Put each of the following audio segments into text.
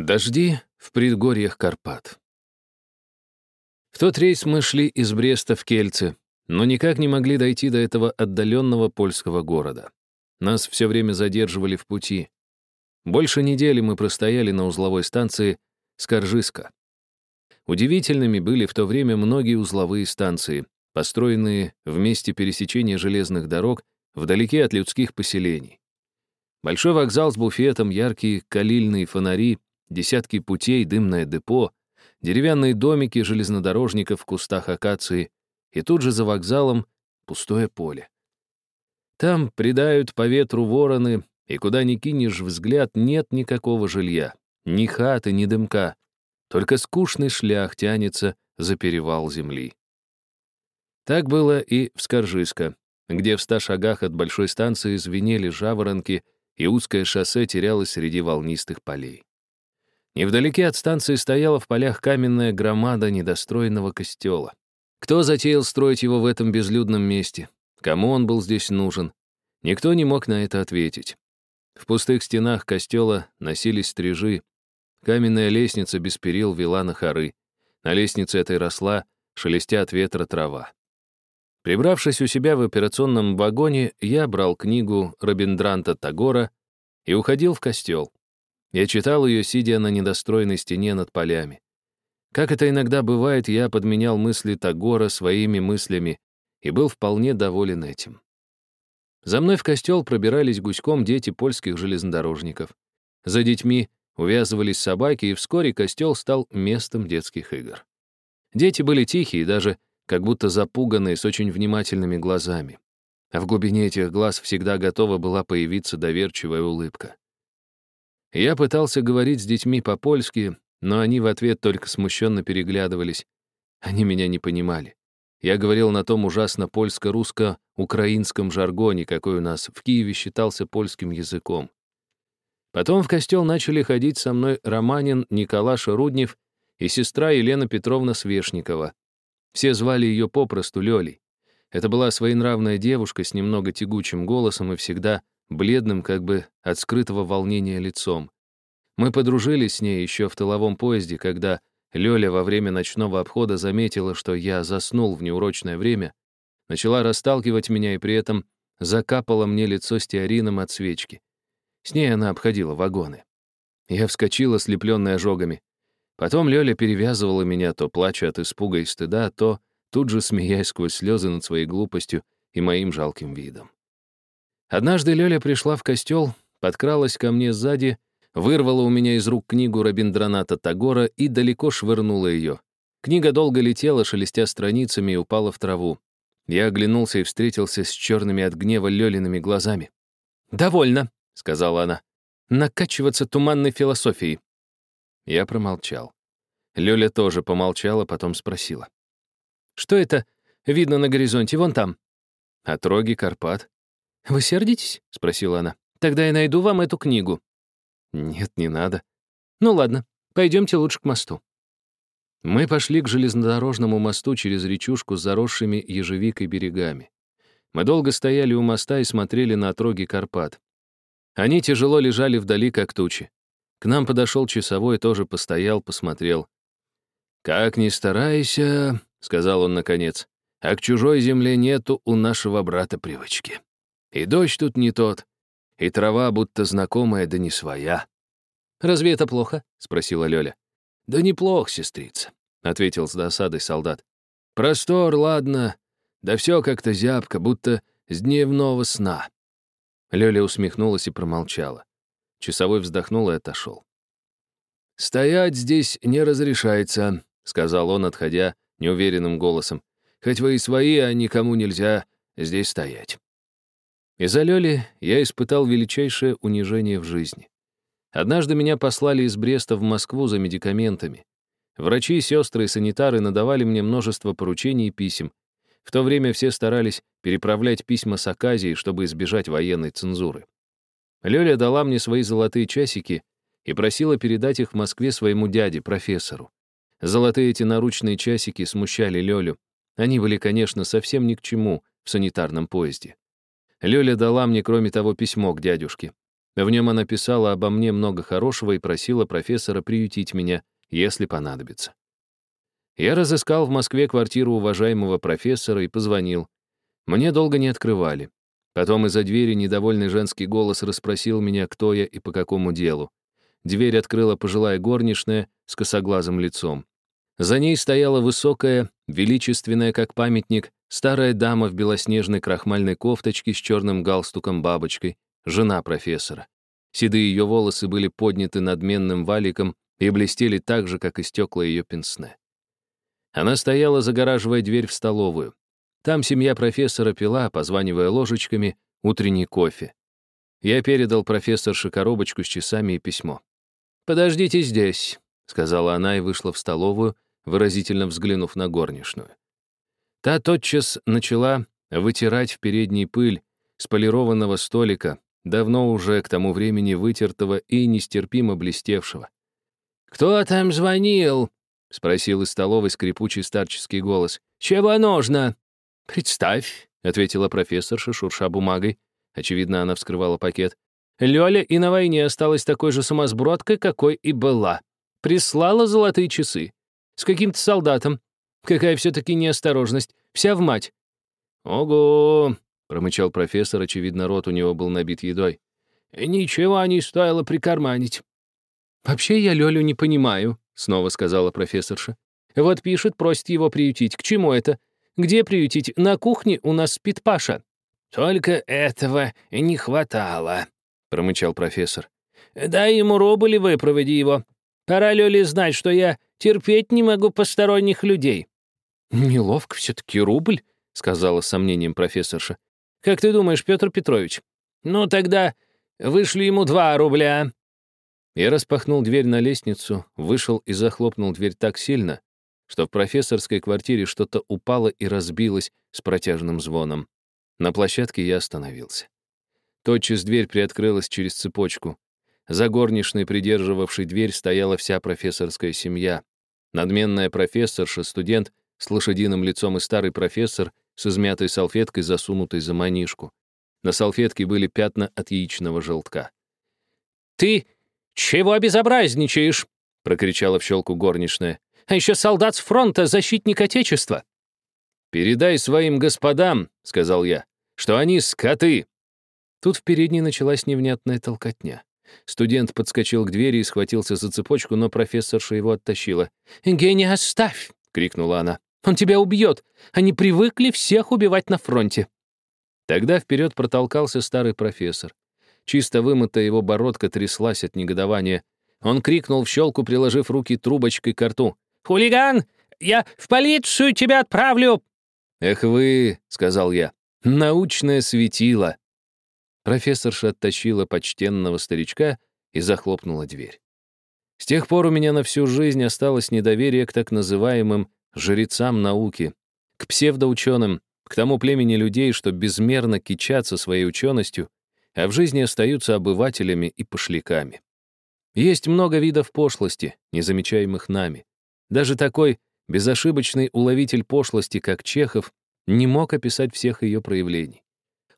Дожди в предгорьях Карпат. В тот рейс мы шли из Бреста в Кельце, но никак не могли дойти до этого отдаленного польского города. Нас все время задерживали в пути. Больше недели мы простояли на узловой станции Скоржиска. Удивительными были в то время многие узловые станции, построенные в месте пересечения железных дорог вдалеке от людских поселений. Большой вокзал с буфетом, яркие калильные фонари, десятки путей, дымное депо, деревянные домики железнодорожников в кустах акации, и тут же за вокзалом пустое поле. Там придают по ветру вороны, и куда ни кинешь взгляд, нет никакого жилья, ни хаты, ни дымка, только скучный шлях тянется за перевал земли. Так было и в Скоржиско, где в ста шагах от большой станции звенели жаворонки, и узкое шоссе терялось среди волнистых полей. Невдалеке от станции стояла в полях каменная громада недостроенного костела. Кто затеял строить его в этом безлюдном месте? Кому он был здесь нужен? Никто не мог на это ответить. В пустых стенах костела носились стрижи. Каменная лестница без перил вела на хоры. На лестнице этой росла, шелестя от ветра, трава. Прибравшись у себя в операционном вагоне, я брал книгу Робиндранта Тагора и уходил в костел. Я читал ее, сидя на недостроенной стене над полями. Как это иногда бывает, я подменял мысли Тагора своими мыслями и был вполне доволен этим. За мной в костел пробирались гуськом дети польских железнодорожников. За детьми увязывались собаки, и вскоре костел стал местом детских игр. Дети были тихие, даже как будто запуганные, с очень внимательными глазами. А в глубине этих глаз всегда готова была появиться доверчивая улыбка. Я пытался говорить с детьми по-польски, но они в ответ только смущенно переглядывались. Они меня не понимали. Я говорил на том ужасно польско-русско-украинском жаргоне, какой у нас в Киеве считался польским языком. Потом в костел начали ходить со мной Романин Николаша Руднев и сестра Елена Петровна Свешникова. Все звали ее попросту Лёлей. Это была своенравная девушка с немного тягучим голосом и всегда бледным, как бы от скрытого волнения лицом. Мы подружились с ней еще в тыловом поезде, когда Лёля во время ночного обхода заметила, что я заснул в неурочное время, начала расталкивать меня и при этом закапала мне лицо стеарином от свечки. С ней она обходила вагоны. Я вскочила, ослепленная ожогами. Потом Лёля перевязывала меня, то плача от испуга и стыда, то тут же смеясь сквозь слезы над своей глупостью и моим жалким видом. Однажды Лёля пришла в костел, подкралась ко мне сзади, вырвала у меня из рук книгу Рабиндраната Тагора и далеко швырнула ее. Книга долго летела, шелестя страницами, и упала в траву. Я оглянулся и встретился с черными от гнева Лёлиными глазами. «Довольно», — сказала она, — «накачиваться туманной философией». Я промолчал. Лёля тоже помолчала, потом спросила. «Что это видно на горизонте, вон там?» «Отроги Карпат», «Вы сердитесь?» — спросила она. «Тогда я найду вам эту книгу». «Нет, не надо». «Ну ладно, пойдемте лучше к мосту». Мы пошли к железнодорожному мосту через речушку с заросшими ежевикой берегами. Мы долго стояли у моста и смотрели на отроги Карпат. Они тяжело лежали вдали, как тучи. К нам подошел часовой, тоже постоял, посмотрел. «Как ни старайся», — сказал он наконец, «а к чужой земле нету у нашего брата привычки». И дождь тут не тот, и трава будто знакомая, да не своя. «Разве это плохо?» — спросила Лёля. «Да неплохо, сестрица», — ответил с досадой солдат. «Простор, ладно, да все как-то зябко, будто с дневного сна». Лёля усмехнулась и промолчала. Часовой вздохнул и отошел. «Стоять здесь не разрешается», — сказал он, отходя неуверенным голосом. «Хоть вы и свои, а никому нельзя здесь стоять». Из-за Лёли я испытал величайшее унижение в жизни. Однажды меня послали из Бреста в Москву за медикаментами. Врачи, сестры и санитары надавали мне множество поручений и писем. В то время все старались переправлять письма с Аказии, чтобы избежать военной цензуры. Лёля дала мне свои золотые часики и просила передать их в Москве своему дяде, профессору. Золотые эти наручные часики смущали Лёлю. Они были, конечно, совсем ни к чему в санитарном поезде. Лёля дала мне, кроме того, письмо к дядюшке. В нем она писала обо мне много хорошего и просила профессора приютить меня, если понадобится. Я разыскал в Москве квартиру уважаемого профессора и позвонил. Мне долго не открывали. Потом из-за двери недовольный женский голос расспросил меня, кто я и по какому делу. Дверь открыла пожилая горничная с косоглазым лицом. За ней стояла высокая, величественная, как памятник, старая дама в белоснежной крахмальной кофточке с черным галстуком-бабочкой, жена профессора. Седые ее волосы были подняты надменным валиком и блестели так же, как и стекла ее пенсне. Она стояла, загораживая дверь в столовую. Там семья профессора пила, позванивая ложечками, утренний кофе. Я передал профессорше коробочку с часами и письмо. «Подождите здесь», — сказала она и вышла в столовую, выразительно взглянув на горничную. Та тотчас начала вытирать в передней пыль с полированного столика, давно уже к тому времени вытертого и нестерпимо блестевшего. «Кто там звонил?» — спросил из столовой скрипучий старческий голос. «Чего нужно?» «Представь», — ответила профессорша, шурша бумагой. Очевидно, она вскрывала пакет. «Лёля и на войне осталась такой же сумасбродкой, какой и была. Прислала золотые часы. С каким-то солдатом. Какая все-таки неосторожность. Вся в мать». «Ого!» — промычал профессор, очевидно, рот у него был набит едой. «Ничего не стоило прикарманить». «Вообще я Лёлю не понимаю», — снова сказала профессорша. «Вот пишет, просит его приютить. К чему это? Где приютить? На кухне у нас спит Паша». «Только этого не хватало», — промычал профессор. «Дай ему рубль и выпроводи его. Пора Лёле знать, что я терпеть не могу посторонних людей». «Неловко все-таки рубль», — сказала с сомнением профессорша. «Как ты думаешь, Петр Петрович?» «Ну, тогда вышли ему два рубля», я распахнул дверь на лестницу, вышел и захлопнул дверь так сильно, что в профессорской квартире что-то упало и разбилось с протяжным звоном. На площадке я остановился. Тотчас дверь приоткрылась через цепочку. За горничной, придерживавшей дверь, стояла вся профессорская семья. Надменная профессорша, студент с лошадиным лицом и старый профессор с измятой салфеткой, засунутой за манишку. На салфетке были пятна от яичного желтка. «Ты «Чего безобразничаешь?» — прокричала в щелку горничная. «А еще солдат с фронта, защитник Отечества!» «Передай своим господам», — сказал я, — «что они скоты». Тут в передней началась невнятная толкотня. Студент подскочил к двери и схватился за цепочку, но профессорша его оттащила. «Гений, оставь!» — крикнула она. «Он тебя убьет! Они привыкли всех убивать на фронте!» Тогда вперед протолкался старый профессор. Чисто вымытая его бородка тряслась от негодования. Он крикнул в щелку, приложив руки трубочкой к рту. «Хулиган! Я в полицию тебя отправлю!» «Эх вы!» — сказал я. «Научное светило!» Профессорша оттащила почтенного старичка и захлопнула дверь. С тех пор у меня на всю жизнь осталось недоверие к так называемым жрецам науки, к псевдоученым, к тому племени людей, что безмерно кичатся своей ученостью а в жизни остаются обывателями и пошляками. Есть много видов пошлости, незамечаемых нами. Даже такой безошибочный уловитель пошлости, как Чехов, не мог описать всех ее проявлений.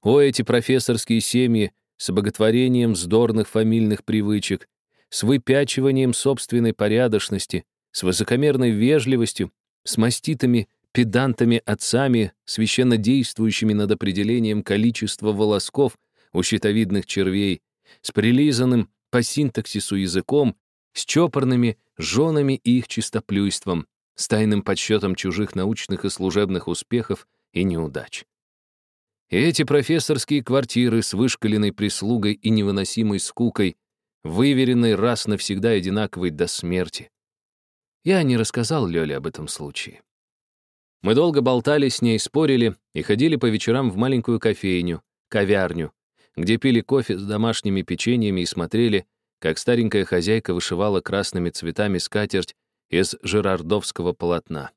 О, эти профессорские семьи с обоготворением вздорных фамильных привычек, с выпячиванием собственной порядочности, с высокомерной вежливостью, с маститыми педантами отцами, священно действующими над определением количества волосков — у щитовидных червей, с прилизанным по синтаксису языком, с чопорными женами и их чистоплюйством, с тайным подсчетом чужих научных и служебных успехов и неудач. И эти профессорские квартиры с вышкаленной прислугой и невыносимой скукой, выверенной раз навсегда одинаковой до смерти. Я не рассказал Лёле об этом случае. Мы долго болтали с ней, спорили и ходили по вечерам в маленькую кофейню, ковярню, где пили кофе с домашними печеньями и смотрели, как старенькая хозяйка вышивала красными цветами скатерть из жирардовского полотна.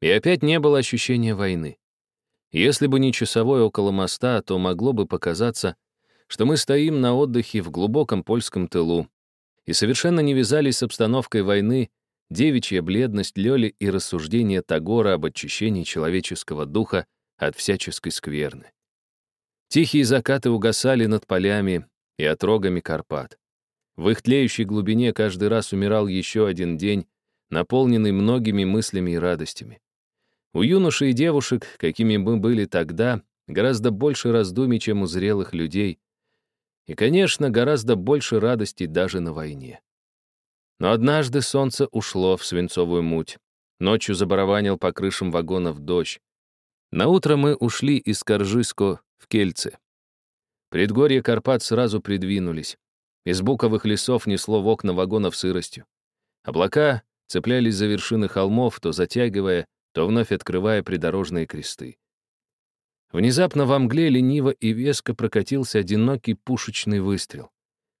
И опять не было ощущения войны. Если бы не часовой около моста, то могло бы показаться, что мы стоим на отдыхе в глубоком польском тылу и совершенно не вязались с обстановкой войны девичья бледность Лёли и рассуждения Тагора об очищении человеческого духа от всяческой скверны. Тихие закаты угасали над полями, и отрогами Карпат. В их тлеющей глубине каждый раз умирал еще один день, наполненный многими мыслями и радостями. У юношей и девушек, какими мы были тогда, гораздо больше раздумий, чем у зрелых людей. И, конечно, гораздо больше радости даже на войне. Но однажды солнце ушло в свинцовую муть. Ночью забарабанил по крышам вагонов дождь. Наутро мы ушли из Коржиско в Кельце. Предгорье Карпат сразу придвинулись. Из буковых лесов несло в окна вагонов сыростью. Облака цеплялись за вершины холмов, то затягивая, то вновь открывая придорожные кресты. Внезапно во мгле лениво и веско прокатился одинокий пушечный выстрел.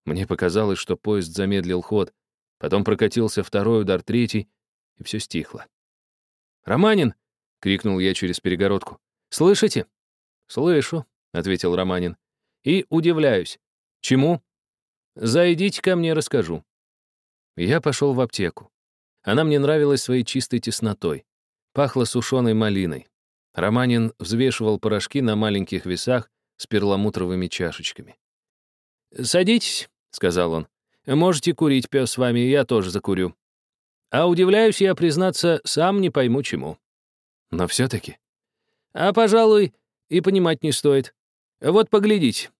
Мне показалось, что поезд замедлил ход, потом прокатился второй удар, третий, и все стихло. «Романин!» — крикнул я через перегородку. «Слышите?» «Слышу», — ответил Романин. «И удивляюсь. Чему?» «Зайдите ко мне, расскажу». Я пошел в аптеку. Она мне нравилась своей чистой теснотой. Пахло сушеной малиной. Романин взвешивал порошки на маленьких весах с перламутровыми чашечками. «Садитесь», — сказал он. «Можете курить, пес, с вами, я тоже закурю». А удивляюсь я, признаться, сам не пойму чему. Но все-таки. А, пожалуй, и понимать не стоит. Вот поглядите.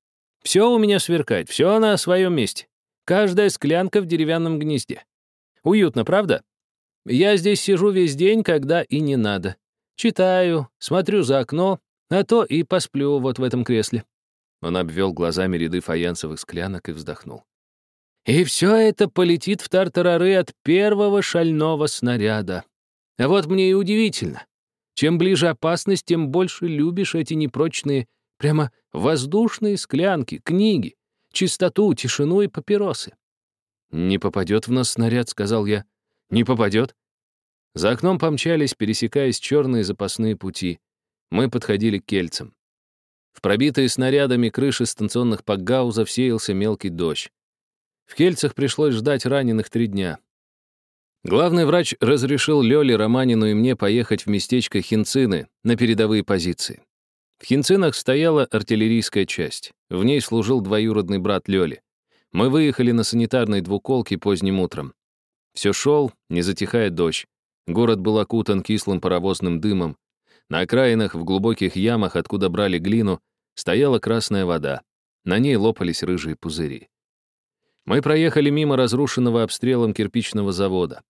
Все у меня сверкает, все на своем месте. Каждая склянка в деревянном гнезде. Уютно, правда? Я здесь сижу весь день, когда и не надо. Читаю, смотрю за окно, а то и посплю вот в этом кресле». Он обвел глазами ряды фаянсовых склянок и вздохнул. «И все это полетит в тартарары от первого шального снаряда. А вот мне и удивительно. Чем ближе опасность, тем больше любишь эти непрочные, прямо воздушные склянки, книги, чистоту, тишину и папиросы. «Не попадет в нас снаряд», — сказал я. «Не попадет». За окном помчались, пересекаясь черные запасные пути. Мы подходили к кельцам. В пробитые снарядами крыши станционных пакгаузов сеялся мелкий дождь. В кельцах пришлось ждать раненых три дня. Главный врач разрешил Лёле, Романину и мне поехать в местечко Хинцины на передовые позиции. В Хинцинах стояла артиллерийская часть. В ней служил двоюродный брат Лёли. Мы выехали на санитарной двуколке поздним утром. Все шел, не затихая дождь. Город был окутан кислым паровозным дымом. На окраинах, в глубоких ямах, откуда брали глину, стояла красная вода. На ней лопались рыжие пузыри. Мы проехали мимо разрушенного обстрелом кирпичного завода.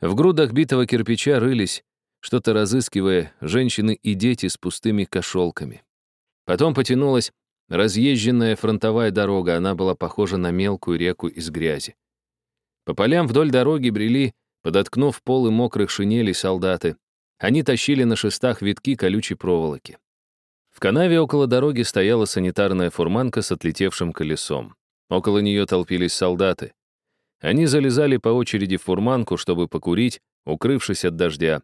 В грудах битого кирпича рылись, что-то разыскивая, женщины и дети с пустыми кошелками. Потом потянулась разъезженная фронтовая дорога, она была похожа на мелкую реку из грязи. По полям вдоль дороги брели, подоткнув полы мокрых шинелей солдаты. Они тащили на шестах витки колючей проволоки. В канаве около дороги стояла санитарная фурманка с отлетевшим колесом. Около нее толпились солдаты. Они залезали по очереди в фурманку, чтобы покурить, укрывшись от дождя.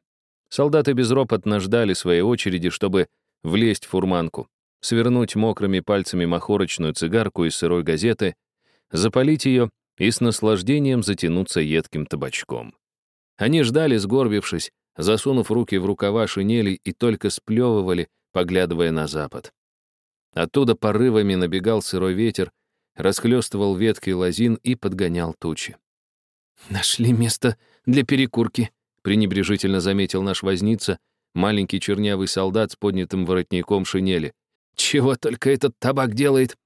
Солдаты безропотно ждали своей очереди, чтобы влезть в фурманку, свернуть мокрыми пальцами махорочную цигарку из сырой газеты, запалить ее и с наслаждением затянуться едким табачком. Они ждали, сгорбившись, засунув руки в рукава шинели и только сплевывали, поглядывая на запад. Оттуда порывами набегал сырой ветер, расхлёстывал ветки лозин и подгонял тучи. «Нашли место для перекурки», — пренебрежительно заметил наш возница, маленький чернявый солдат с поднятым воротником шинели. «Чего только этот табак делает?»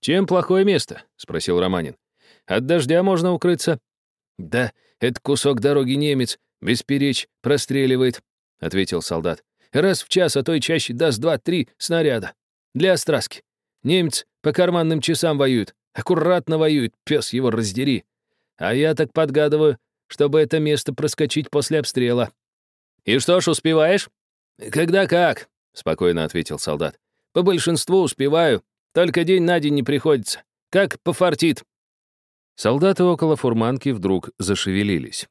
«Чем плохое место?» — спросил Романин. От дождя можно укрыться». «Да, это кусок дороги немец, бесперечь, простреливает», — ответил солдат. «Раз в час, а то и чаще даст два-три снаряда. Для остраски. Немец по карманным часам воюет. Аккуратно воюет, пес его раздери. А я так подгадываю, чтобы это место проскочить после обстрела». «И что ж, успеваешь?» «Когда как», — спокойно ответил солдат. «По большинству успеваю, только день на день не приходится. Как пофартит». Солдаты около фурманки вдруг зашевелились.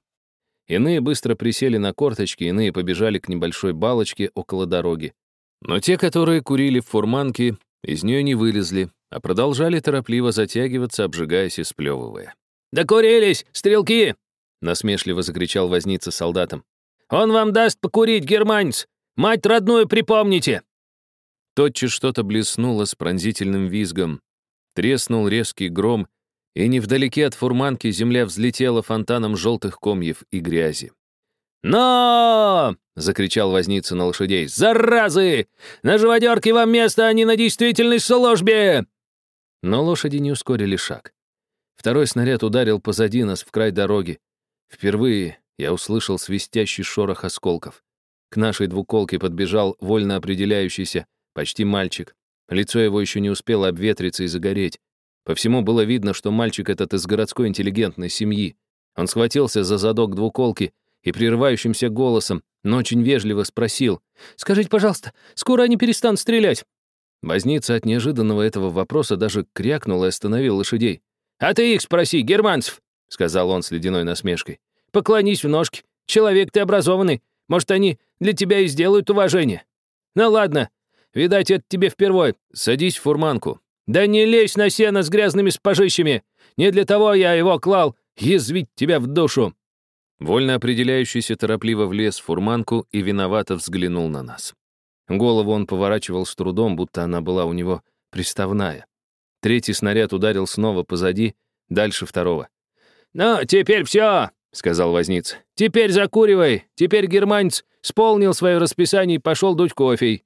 Иные быстро присели на корточки, иные побежали к небольшой балочке около дороги. Но те, которые курили в фурманке, из нее не вылезли, а продолжали торопливо затягиваться, обжигаясь и сплевывая. «Докурились, стрелки!» — насмешливо закричал возница солдатам. «Он вам даст покурить, германец! Мать родную припомните!» Тотчас что-то блеснуло с пронзительным визгом. Треснул резкий гром, и невдалеке от фурманки земля взлетела фонтаном желтых комьев и грязи. «Но!» — закричал возница на лошадей. «Заразы! На живодерке вам место, а не на действительной службе!» Но лошади не ускорили шаг. Второй снаряд ударил позади нас в край дороги. Впервые я услышал свистящий шорох осколков. К нашей двуколке подбежал вольно определяющийся, почти мальчик. Лицо его еще не успело обветриться и загореть. По всему было видно, что мальчик этот из городской интеллигентной семьи. Он схватился за задок двуколки и прерывающимся голосом, но очень вежливо спросил, «Скажите, пожалуйста, скоро они перестанут стрелять?» Возница от неожиданного этого вопроса даже крякнул и остановил лошадей. «А ты их спроси, германцев!» — сказал он с ледяной насмешкой. «Поклонись в ножки. Человек ты образованный. Может, они для тебя и сделают уважение. Ну ладно, видать, это тебе впервой. Садись в фурманку. Да не лезь на сено с грязными спожищами. Не для того я его клал, язвить тебя в душу. Вольно определяющийся торопливо влез в фурманку и виновато взглянул на нас. Голову он поворачивал с трудом, будто она была у него приставная. Третий снаряд ударил снова позади, дальше второго. «Ну, теперь все!» — сказал возница. «Теперь закуривай! Теперь германец сполнил свое расписание и пошел дуть кофе!»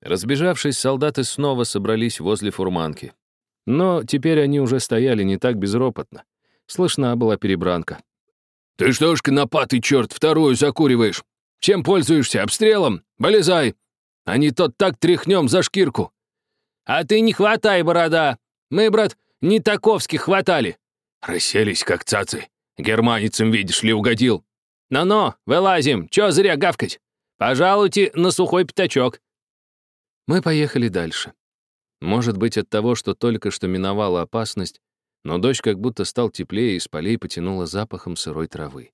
Разбежавшись, солдаты снова собрались возле фурманки. Но теперь они уже стояли не так безропотно. Слышна была перебранка. «Ты что ж, конопатый черт, вторую закуриваешь? Чем пользуешься? Обстрелом? Болезай! А не тот так тряхнем за шкирку!» «А ты не хватай, борода! Мы, брат, не таковских хватали!» «Расселись, как цацы. Германицам, видишь ли, угодил!» «Ну-ну, вылазим, чё зря гавкать? Пожалуйте на сухой пятачок!» Мы поехали дальше. Может быть, от того, что только что миновала опасность, но дождь как будто стал теплее, и с полей потянуло запахом сырой травы.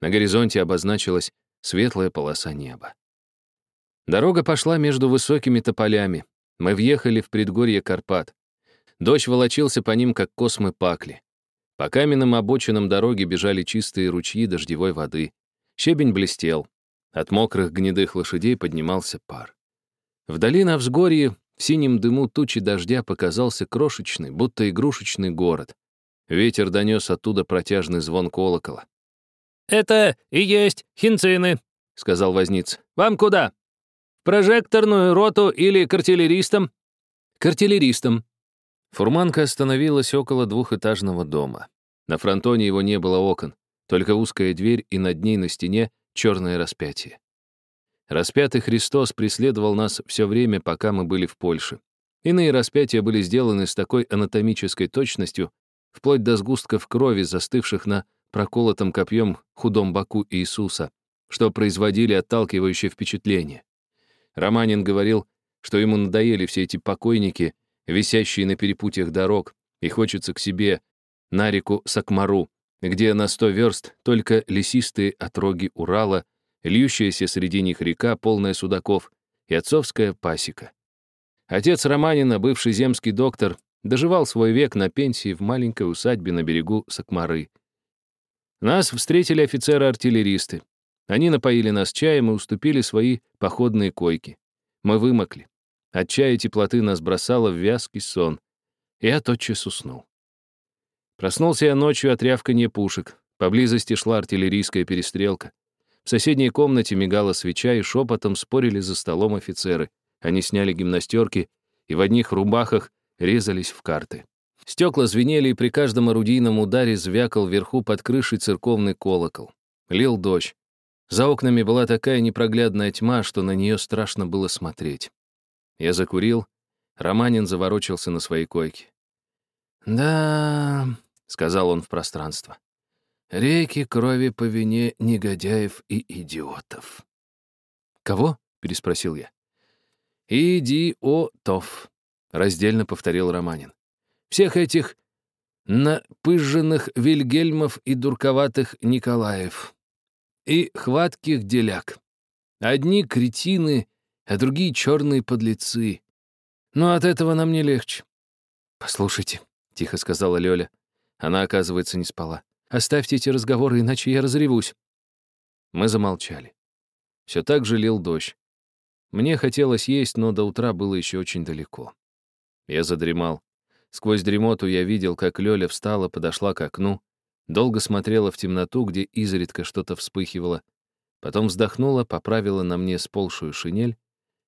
На горизонте обозначилась светлая полоса неба. Дорога пошла между высокими тополями. Мы въехали в предгорье Карпат. Дождь волочился по ним, как космы пакли. По каменным обочинам дороги бежали чистые ручьи дождевой воды. Щебень блестел. От мокрых гнедых лошадей поднимался пар. Вдали на взгорье в синем дыму тучи дождя показался крошечный, будто игрушечный город. Ветер донес оттуда протяжный звон колокола. «Это и есть хинцины», — сказал возниц. «Вам куда? В прожекторную роту или к артиллеристам?» «К артиллеристам». Фурманка остановилась около двухэтажного дома. На фронтоне его не было окон, только узкая дверь и над ней на стене черное распятие. Распятый Христос преследовал нас все время, пока мы были в Польше. Иные распятия были сделаны с такой анатомической точностью, вплоть до сгустков крови, застывших на проколотом копьем худом боку Иисуса, что производили отталкивающее впечатление. Романин говорил, что ему надоели все эти покойники, висящие на перепутьях дорог, и хочется к себе, на реку Сакмару, где на сто верст только лесистые отроги Урала — льющаяся среди них река, полная судаков, и отцовская пасека. Отец Романина, бывший земский доктор, доживал свой век на пенсии в маленькой усадьбе на берегу Сакмары. Нас встретили офицеры-артиллеристы. Они напоили нас чаем и уступили свои походные койки. Мы вымокли. От чая теплоты нас бросало в вязкий сон. Я тотчас уснул. Проснулся я ночью от рявканья пушек. Поблизости шла артиллерийская перестрелка. В соседней комнате мигала свеча, и шепотом спорили за столом офицеры. Они сняли гимнастерки и в одних рубахах резались в карты. Стекла звенели, и при каждом орудийном ударе звякал вверху под крышей церковный колокол. Лил дождь. За окнами была такая непроглядная тьма, что на нее страшно было смотреть. Я закурил. Романин заворочился на своей койке. «Да», — сказал он в пространство. Реки крови по вине негодяев и идиотов. «Кого?» — переспросил я. «Идиотов», — раздельно повторил Романин. «Всех этих напыженных Вильгельмов и дурковатых Николаев. И хватких деляк. Одни кретины, а другие черные подлецы. Но от этого нам не легче». «Послушайте», — тихо сказала Лёля. Она, оказывается, не спала. Оставьте эти разговоры, иначе я разревусь». Мы замолчали. Все так же лил дождь. Мне хотелось есть, но до утра было еще очень далеко. Я задремал. Сквозь дремоту я видел, как Лёля встала, подошла к окну, долго смотрела в темноту, где изредка что-то вспыхивало, потом вздохнула, поправила на мне сползшую шинель,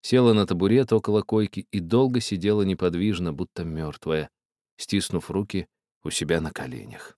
села на табурет около койки и долго сидела неподвижно, будто мертвая, стиснув руки у себя на коленях.